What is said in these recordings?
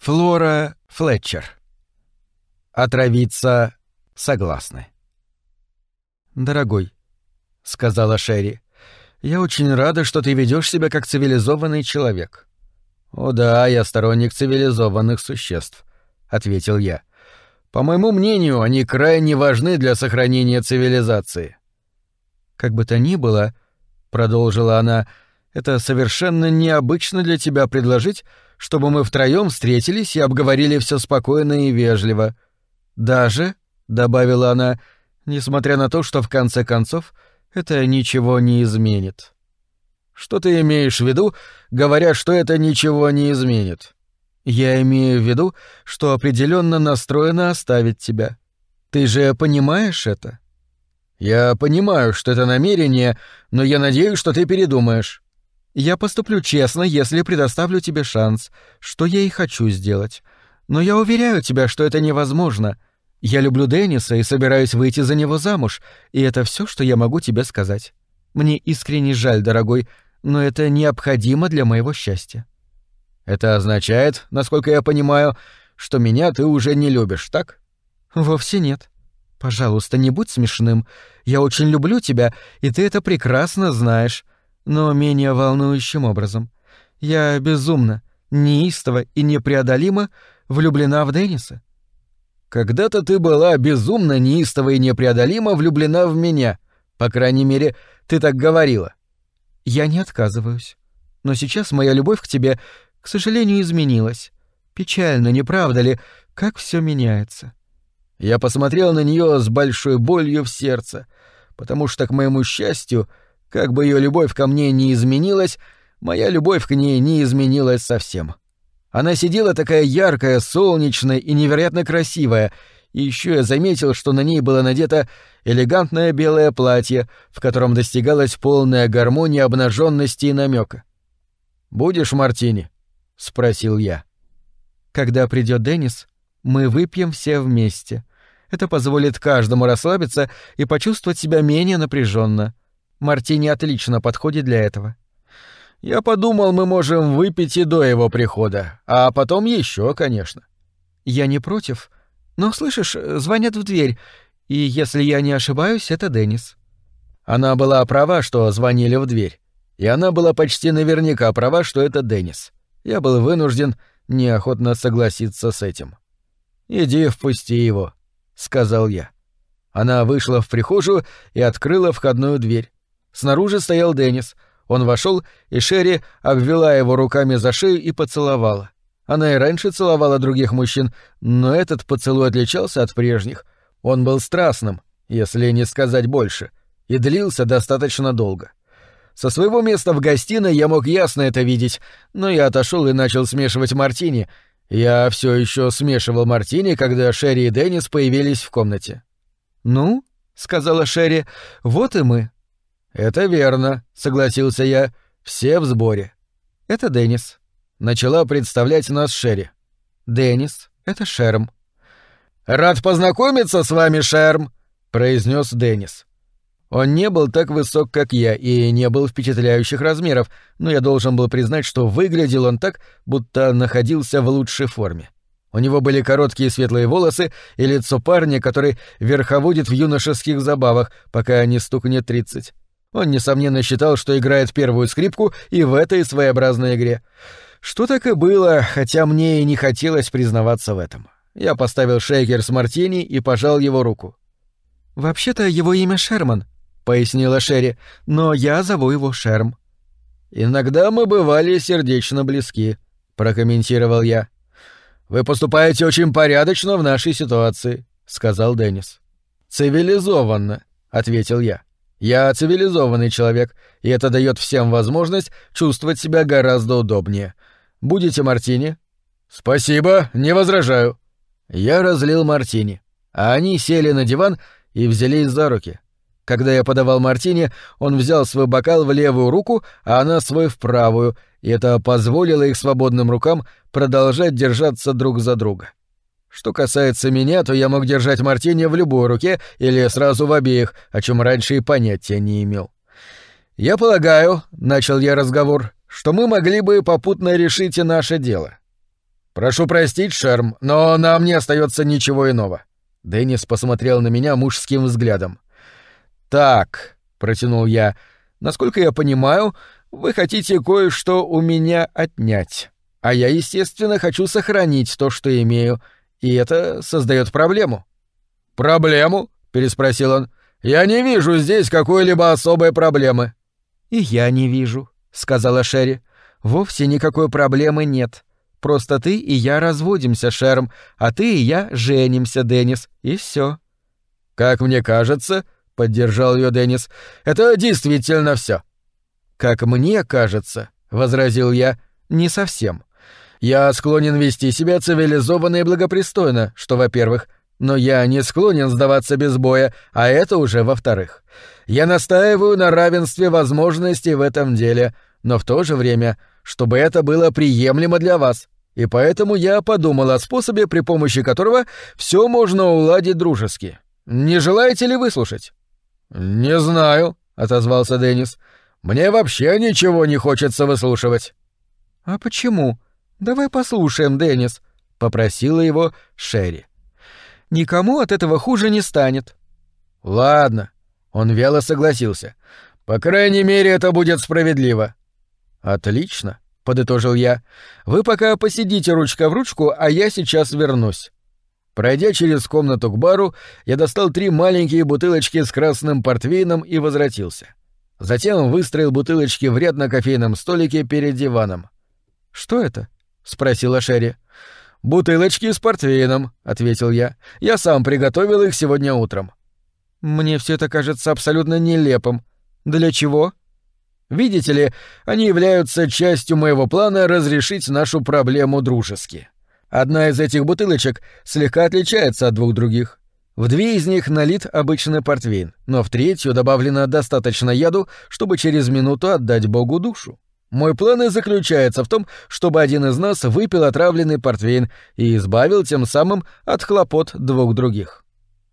Флора Флетчер. Отравиться согласны. «Дорогой», — сказала Шерри, — «я очень рада, что ты ведешь себя как цивилизованный человек». «О да, я сторонник цивилизованных существ», — ответил я. «По моему мнению, они крайне важны для сохранения цивилизации». «Как бы то ни было», — продолжила она, — «это совершенно необычно для тебя предложить, чтобы мы втроем встретились и обговорили все спокойно и вежливо. Даже, добавила она, несмотря на то, что в конце концов это ничего не изменит. Что ты имеешь в виду, говоря, что это ничего не изменит? Я имею в виду, что определенно настроена оставить тебя. Ты же понимаешь это? Я понимаю, что это намерение, но я надеюсь, что ты передумаешь. Я поступлю честно, если предоставлю тебе шанс, что я и хочу сделать. Но я уверяю тебя, что это невозможно. Я люблю Денниса и собираюсь выйти за него замуж, и это все, что я могу тебе сказать. Мне искренне жаль, дорогой, но это необходимо для моего счастья. Это означает, насколько я понимаю, что меня ты уже не любишь, так? Вовсе нет. Пожалуйста, не будь смешным. Я очень люблю тебя, и ты это прекрасно знаешь но менее волнующим образом. Я безумно, неистово и непреодолимо влюблена в Денниса. Когда-то ты была безумно, неистово и непреодолимо влюблена в меня. По крайней мере, ты так говорила. Я не отказываюсь. Но сейчас моя любовь к тебе, к сожалению, изменилась. Печально, не правда ли, как все меняется? Я посмотрел на нее с большой болью в сердце, потому что, к моему счастью, как бы ее любовь ко мне не изменилась, моя любовь к ней не изменилась совсем. Она сидела такая яркая, солнечная и невероятно красивая, и еще я заметил, что на ней было надето элегантное белое платье, в котором достигалась полная гармония обнаженности и намека. «Будешь мартини?» — спросил я. «Когда придет Деннис, мы выпьем все вместе. Это позволит каждому расслабиться и почувствовать себя менее напряженно. Мартини отлично подходит для этого. Я подумал, мы можем выпить и до его прихода, а потом еще, конечно. Я не против. Но, слышишь, звонят в дверь, и, если я не ошибаюсь, это Деннис. Она была права, что звонили в дверь. И она была почти наверняка права, что это Деннис. Я был вынужден неохотно согласиться с этим. «Иди, впусти его», — сказал я. Она вышла в прихожую и открыла входную дверь. Снаружи стоял Деннис. Он вошел, и Шерри обвела его руками за шею и поцеловала. Она и раньше целовала других мужчин, но этот поцелуй отличался от прежних. Он был страстным, если не сказать больше, и длился достаточно долго. Со своего места в гостиной я мог ясно это видеть, но я отошел и начал смешивать мартини. Я все еще смешивал мартини, когда Шерри и Деннис появились в комнате. «Ну?» — сказала Шерри. «Вот и мы. «Это верно», — согласился я. «Все в сборе». «Это Деннис». Начала представлять нас Шерри. «Деннис, это Шерм». «Рад познакомиться с вами, Шерм», — произнес Деннис. Он не был так высок, как я, и не был впечатляющих размеров, но я должен был признать, что выглядел он так, будто находился в лучшей форме. У него были короткие светлые волосы и лицо парня, который верховодит в юношеских забавах, пока не стукнет тридцать. Он, несомненно, считал, что играет первую скрипку и в этой своеобразной игре. Что так и было, хотя мне и не хотелось признаваться в этом. Я поставил шейкер с мартини и пожал его руку. «Вообще-то его имя Шерман», — пояснила Шерри, — «но я зову его Шерм». «Иногда мы бывали сердечно близки», — прокомментировал я. «Вы поступаете очень порядочно в нашей ситуации», — сказал Деннис. «Цивилизованно», — ответил я. Я цивилизованный человек, и это дает всем возможность чувствовать себя гораздо удобнее. Будете мартини? Спасибо, не возражаю. Я разлил мартини, а они сели на диван и взялись за руки. Когда я подавал мартини, он взял свой бокал в левую руку, а она свой в правую, и это позволило их свободным рукам продолжать держаться друг за друга. Что касается меня, то я мог держать мартини в любой руке или сразу в обеих, о чем раньше и понятия не имел. «Я полагаю», — начал я разговор, — «что мы могли бы попутно решить и наше дело». Прошу простить, Шерм, но нам не остается ничего иного. Деннис посмотрел на меня мужским взглядом. Так, протянул я, насколько я понимаю, вы хотите кое-что у меня отнять. А я, естественно, хочу сохранить то, что имею, и это создает проблему. Проблему? переспросил он. Я не вижу здесь какой-либо особой проблемы. И я не вижу, сказала Шерри. Вовсе никакой проблемы нет. Просто ты и я разводимся, Шерм, а ты и я женимся, Деннис, и все. Как мне кажется, поддержал ее Деннис, это действительно все. Как мне кажется, возразил я, не совсем. Я склонен вести себя цивилизованно и благопристойно, что, во-первых, но я не склонен сдаваться без боя, а это уже во-вторых. Я настаиваю на равенстве возможностей в этом деле, но в то же время, чтобы это было приемлемо для вас. И поэтому я подумал о способе, при помощи которого все можно уладить дружески. Не желаете ли выслушать? Не знаю, отозвался Деннис. Мне вообще ничего не хочется выслушивать. А почему? Давай послушаем, Деннис, попросила его Шерри. Никому от этого хуже не станет. Ладно, он вяло согласился. По крайней мере, это будет справедливо. Отлично, подытожил я. Вы пока посидите ручка в ручку, а я сейчас вернусь. Пройдя через комнату к бару, я достал три маленькие бутылочки с красным портвейном и возвратился. Затем выстроил бутылочки в ряд на кофейном столике перед диваном. «Что это?» — спросила Шерри. «Бутылочки с портвейном», — ответил я. «Я сам приготовил их сегодня утром». «Мне все это кажется абсолютно нелепым. Для чего?» «Видите ли, они являются частью моего плана разрешить нашу проблему дружески. Одна из этих бутылочек слегка отличается от двух других. В две из них налит обычный портвейн, но в третью добавлено достаточно яду, чтобы через минуту отдать Богу душу. Мой план и заключается в том, чтобы один из нас выпил отравленный портвейн и избавил тем самым от хлопот двух других.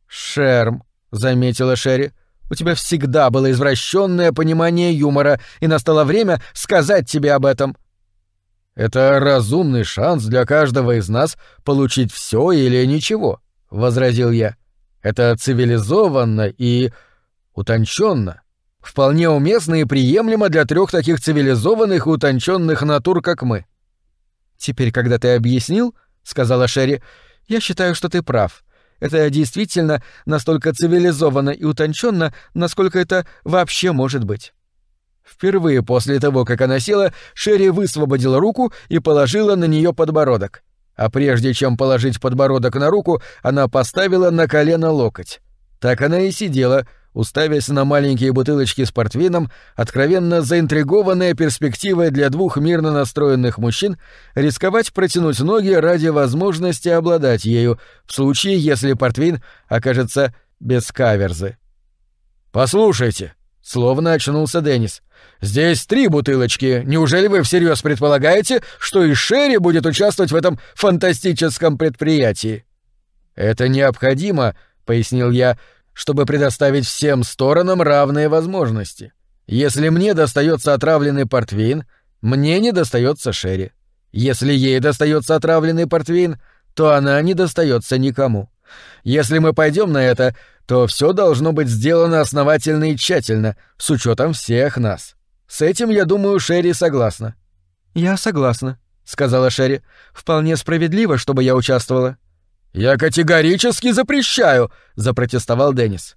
«Шерм», — заметила Шерри, — «у тебя всегда было извращенное понимание юмора, и настало время сказать тебе об этом». «Это разумный шанс для каждого из нас получить все или ничего», — возразил я. «Это цивилизованно и утонченно вполне уместно и приемлемо для трех таких цивилизованных и утонченных натур, как мы. Теперь, когда ты объяснил, сказала Шерри, я считаю, что ты прав. Это действительно настолько цивилизованно и утонченно, насколько это вообще может быть. Впервые после того, как она села, Шерри высвободила руку и положила на нее подбородок. А прежде чем положить подбородок на руку, она поставила на колено локоть. Так она и сидела, уставясь на маленькие бутылочки с портвейном, откровенно заинтригованная перспективой для двух мирно настроенных мужчин рисковать протянуть ноги ради возможности обладать ею, в случае, если портвейн окажется без каверзы. «Послушайте», — словно очнулся Деннис, — «здесь три бутылочки. Неужели вы всерьез предполагаете, что и Шерри будет участвовать в этом фантастическом предприятии?» «Это необходимо», — пояснил я, — чтобы предоставить всем сторонам равные возможности. Если мне достается отравленный портвейн, мне не достается Шерри. Если ей достается отравленный портвейн, то она не достается никому. Если мы пойдем на это, то все должно быть сделано основательно и тщательно, с учетом всех нас. С этим, я думаю, Шерри согласна. Я согласна, сказала Шерри. Вполне справедливо, чтобы я участвовала. «Я категорически запрещаю!» — запротестовал Деннис.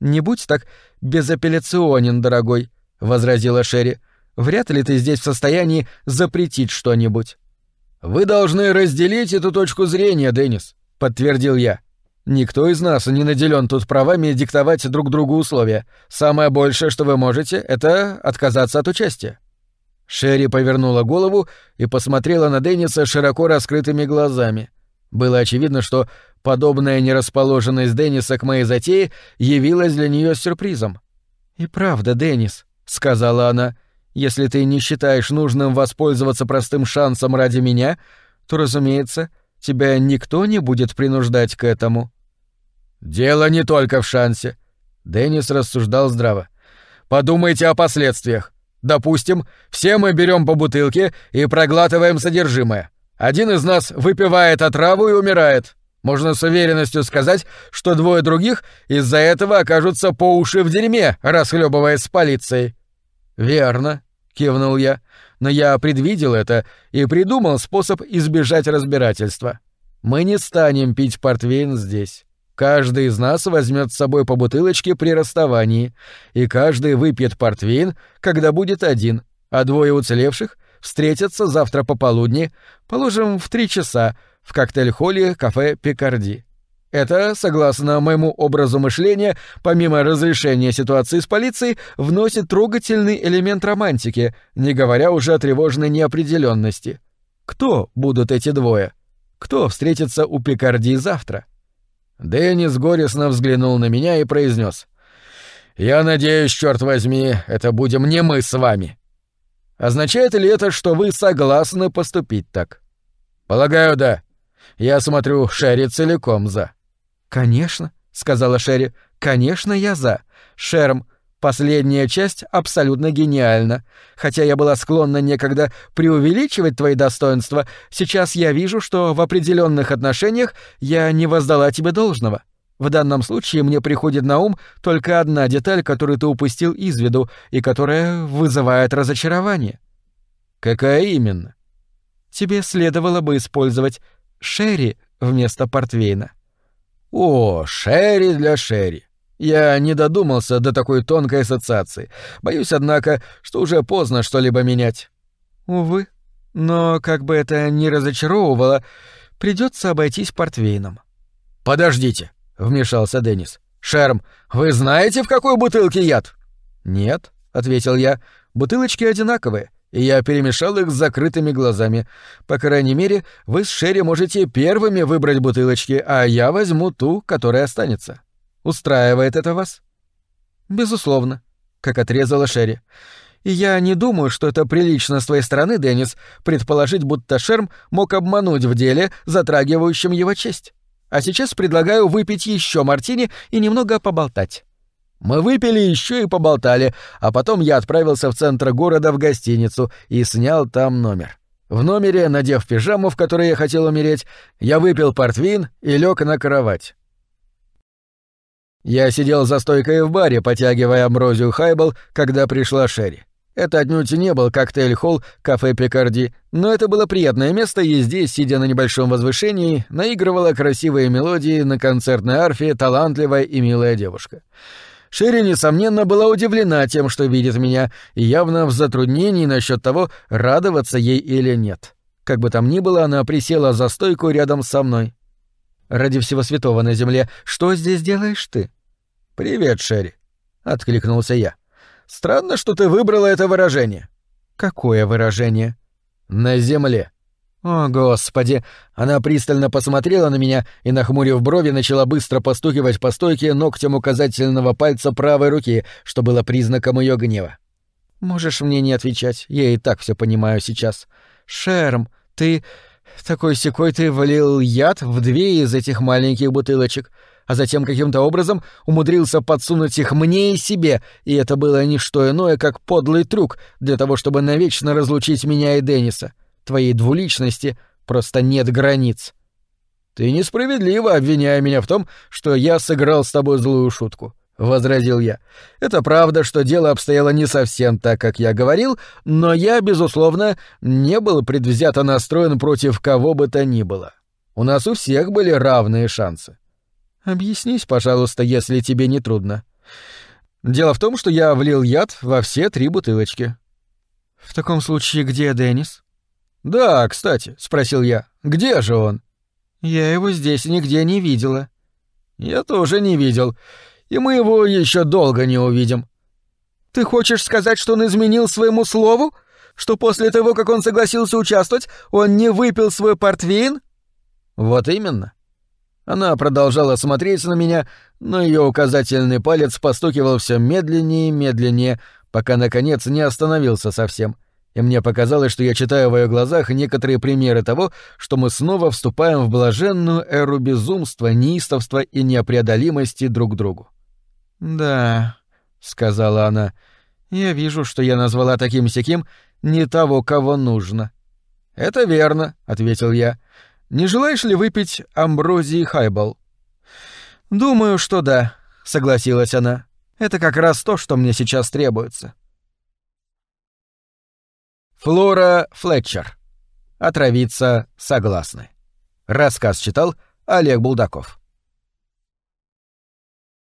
«Не будь так безапелляционен, дорогой», — возразила Шерри. «Вряд ли ты здесь в состоянии запретить что-нибудь». «Вы должны разделить эту точку зрения, Деннис», — подтвердил я. «Никто из нас не наделен тут правами диктовать друг другу условия. Самое большее, что вы можете, это отказаться от участия». Шерри повернула голову и посмотрела на Денниса широко раскрытыми глазами — было очевидно, что подобная нерасположенность Денниса к моей затее явилась для нее сюрпризом. «И правда, Деннис», — сказала она, — «если ты не считаешь нужным воспользоваться простым шансом ради меня, то, разумеется, тебя никто не будет принуждать к этому». «Дело не только в шансе», — Деннис рассуждал здраво. «Подумайте о последствиях. Допустим, все мы берем по бутылке и проглатываем содержимое. Один из нас выпивает отраву и умирает. Можно с уверенностью сказать, что двое других из-за этого окажутся по уши в дерьме, расхлебываясь с полицией. Верно, кивнул я, но я предвидел это и придумал способ избежать разбирательства. Мы не станем пить портвейн здесь. Каждый из нас возьмет с собой по бутылочке при расставании, и каждый выпьет портвейн, когда будет один, а двое уцелевших встретятся завтра пополудни, положим, в три часа, в коктейль-холле кафе «Пикарди». Это, согласно моему образу мышления, помимо разрешения ситуации с полицией, вносит трогательный элемент романтики, не говоря уже о тревожной неопределенности. Кто будут эти двое? Кто встретится у Пикарди завтра? Деннис горестно взглянул на меня и произнес: «Я надеюсь, черт возьми, это будем не мы с вами». Означает ли это, что вы согласны поступить так? Полагаю, да. Я смотрю, Шерри целиком за. Конечно, сказала Шерри. Конечно, я за. Шерм, последняя часть абсолютно гениальна. Хотя я была склонна некогда преувеличивать твои достоинства, сейчас я вижу, что в определенных отношениях я не воздала тебе должного. В данном случае мне приходит на ум только одна деталь, которую ты упустил из виду и которая вызывает разочарование. Какая именно? Тебе следовало бы использовать шерри вместо портвейна. О, шерри для шерри. Я не додумался до такой тонкой ассоциации. Боюсь, однако, что уже поздно что-либо менять. Увы, но как бы это ни разочаровывало, придется обойтись портвейном. Подождите, вмешался Деннис. Шерм, вы знаете, в какой бутылке яд? Нет, ответил я. Бутылочки одинаковые, и я перемешал их с закрытыми глазами. По крайней мере, вы с Шерри можете первыми выбрать бутылочки, а я возьму ту, которая останется. Устраивает это вас? Безусловно, как отрезала Шерри. И я не думаю, что это прилично с твоей стороны, Деннис, предположить, будто Шерм мог обмануть в деле, затрагивающем его честь. А сейчас предлагаю выпить еще мартини и немного поболтать. Мы выпили еще и поболтали, а потом я отправился в центр города в гостиницу и снял там номер. В номере, надев пижаму, в которой я хотел умереть, я выпил портвин и лег на кровать. Я сидел за стойкой в баре, потягивая амброзию хайбл, когда пришла Шерри. Это отнюдь не был коктейль-холл кафе Пикарди, но это было приятное место, и здесь, сидя на небольшом возвышении, наигрывала красивые мелодии на концертной арфе талантливая и милая девушка. Шерри, несомненно, была удивлена тем, что видит меня, и явно в затруднении насчет того, радоваться ей или нет. Как бы там ни было, она присела за стойку рядом со мной. «Ради всего святого на земле, что здесь делаешь ты?» «Привет, Шерри», — откликнулся я. Странно, что ты выбрала это выражение. Какое выражение? На земле. О, господи! Она пристально посмотрела на меня и, нахмурив брови, начала быстро постукивать по стойке ногтем указательного пальца правой руки, что было признаком ее гнева. Можешь мне не отвечать, я и так все понимаю сейчас. Шерм, ты такой секой ты влил яд в две из этих маленьких бутылочек а затем каким-то образом умудрился подсунуть их мне и себе, и это было не что иное, как подлый трюк для того, чтобы навечно разлучить меня и Денниса. Твоей двуличности просто нет границ. Ты несправедливо обвиняя меня в том, что я сыграл с тобой злую шутку. — возразил я. «Это правда, что дело обстояло не совсем так, как я говорил, но я, безусловно, не был предвзято настроен против кого бы то ни было. У нас у всех были равные шансы. Объяснись, пожалуйста, если тебе не трудно. Дело в том, что я влил яд во все три бутылочки. В таком случае, где Деннис? Да, кстати, спросил я. Где же он? Я его здесь нигде не видела. Я тоже не видел, и мы его еще долго не увидим. Ты хочешь сказать, что он изменил своему слову? Что после того, как он согласился участвовать, он не выпил свой портвейн? Вот именно. Она продолжала смотреть на меня, но ее указательный палец постукивал все медленнее и медленнее, пока, наконец, не остановился совсем. И мне показалось, что я читаю в ее глазах некоторые примеры того, что мы снова вступаем в блаженную эру безумства, неистовства и непреодолимости друг к другу. «Да», — сказала она, — «я вижу, что я назвала таким-сяким не того, кого нужно». Это верно, ответил я. Не желаешь ли выпить амброзии хайбал? Думаю, что да, согласилась она. Это как раз то, что мне сейчас требуется. Флора Флетчер. Отравиться согласны. Рассказ читал Олег Булдаков.